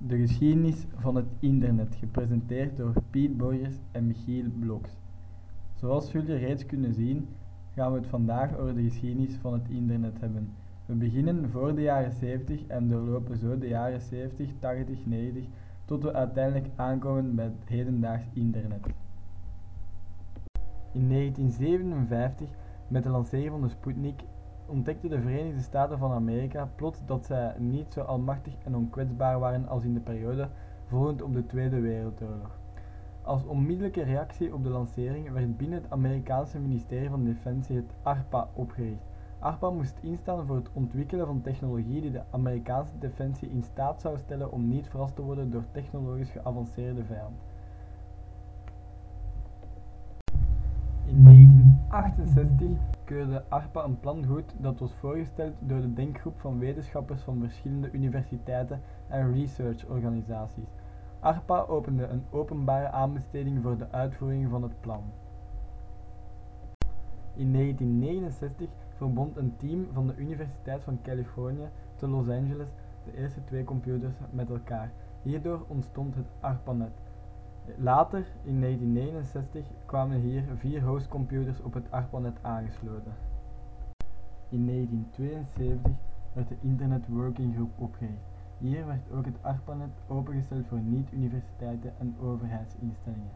De geschiedenis van het internet, gepresenteerd door Piet Borgers en Michiel Bloks. Zoals jullie reeds kunnen zien, gaan we het vandaag over de geschiedenis van het internet hebben. We beginnen voor de jaren 70 en doorlopen zo de jaren 70, 80, 90 tot we uiteindelijk aankomen bij het hedendaags internet. In 1957, met de lancering van de Sputnik, ontdekten de Verenigde Staten van Amerika plots dat zij niet zo almachtig en onkwetsbaar waren als in de periode volgend op de Tweede Wereldoorlog. Als onmiddellijke reactie op de lancering werd binnen het Amerikaanse ministerie van Defensie het ARPA opgericht. ARPA moest instaan voor het ontwikkelen van technologie die de Amerikaanse defensie in staat zou stellen om niet verrast te worden door technologisch geavanceerde vijand. In 1968 keurde ARPA een plan goed dat was voorgesteld door de denkgroep van wetenschappers van verschillende universiteiten en researchorganisaties. ARPA opende een openbare aanbesteding voor de uitvoering van het plan. In 1969 verbond een team van de Universiteit van Californië te Los Angeles de eerste twee computers met elkaar. Hierdoor ontstond het ARPANET. Later, in 1969, kwamen hier vier hostcomputers op het ARPANET aangesloten. In 1972 werd de Internet Working Group opgericht. Hier werd ook het ARPANET opengesteld voor niet-universiteiten en overheidsinstellingen.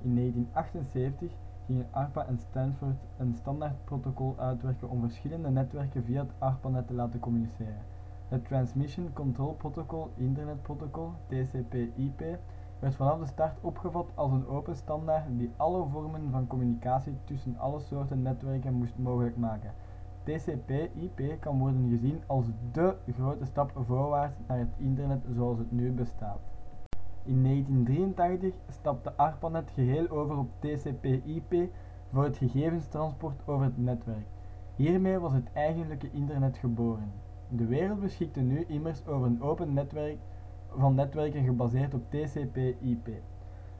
In 1978 gingen ARPA en Stanford een standaardprotocol uitwerken om verschillende netwerken via het ARPANET te laten communiceren. Het Transmission Control Protocol Internet Protocol (TCP/IP) werd vanaf de start opgevat als een open standaard die alle vormen van communicatie tussen alle soorten netwerken moest mogelijk maken. TCP/IP kan worden gezien als dé grote stap voorwaarts naar het internet zoals het nu bestaat. In 1983 stapte ARPANET geheel over op TCP/IP voor het gegevenstransport over het netwerk. Hiermee was het eigenlijke internet geboren. De wereld beschikte nu immers over een open netwerk van netwerken gebaseerd op TCP/IP.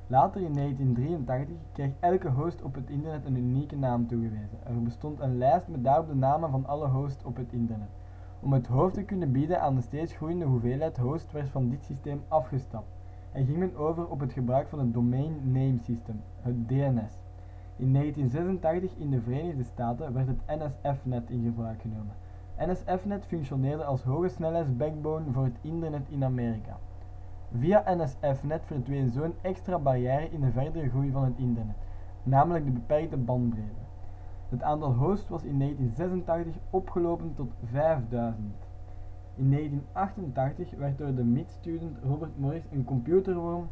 Later in 1983 kreeg elke host op het internet een unieke naam toegewezen. Er bestond een lijst met daarop de namen van alle hosts op het internet. Om het hoofd te kunnen bieden aan de steeds groeiende hoeveelheid hosts werd van dit systeem afgestapt en ging men over op het gebruik van het Domain Name System, het DNS. In 1986 in de Verenigde Staten werd het NSF-net in gebruik genomen. NSF-net functioneerde als hoge snelheidsbackbone voor het internet in Amerika. Via NSF-net verdween zo'n extra barrière in de verdere groei van het internet, namelijk de beperkte bandbreedte. Het aantal hosts was in 1986 opgelopen tot 5000. In 1988 werd door de MIT-student Robert Morris een computerworm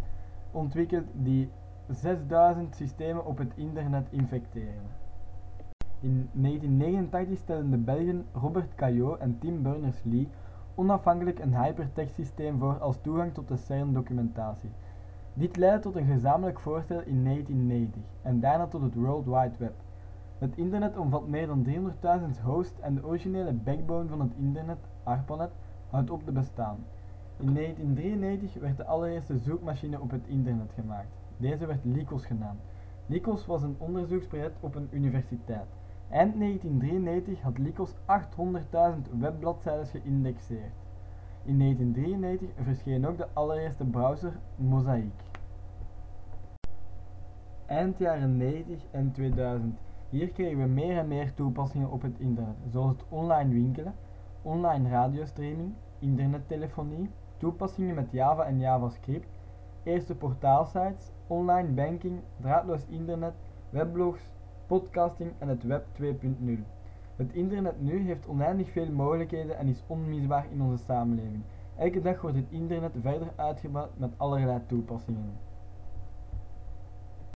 ontwikkeld die 6000 systemen op het internet infecteerde. In 1989 stelden de Belgen Robert Caillot en Tim Berners-Lee onafhankelijk een hypertext systeem voor als toegang tot de CERN-documentatie. Dit leidde tot een gezamenlijk voorstel in 1990 en daarna tot het World Wide Web. Het internet omvat meer dan 300.000 hosts en de originele backbone van het internet, ARPANET, houdt op te bestaan. In 1993 werd de allereerste zoekmachine op het internet gemaakt. Deze werd Lycos genaamd. Lycos was een onderzoeksproject op een universiteit. Eind 1993 had Lycos 800.000 webbladzijden geïndexeerd. In 1993 verscheen ook de allereerste browser Mosaic. Eind jaren 90 en 2000. Hier kregen we meer en meer toepassingen op het internet, zoals het online winkelen, online radiostreaming, internettelefonie, toepassingen met Java en JavaScript, eerste portaalsites, online banking, draadloos internet, weblogs, podcasting en het web 2.0. Het internet nu heeft oneindig veel mogelijkheden en is onmisbaar in onze samenleving. Elke dag wordt het internet verder uitgebouwd met allerlei toepassingen.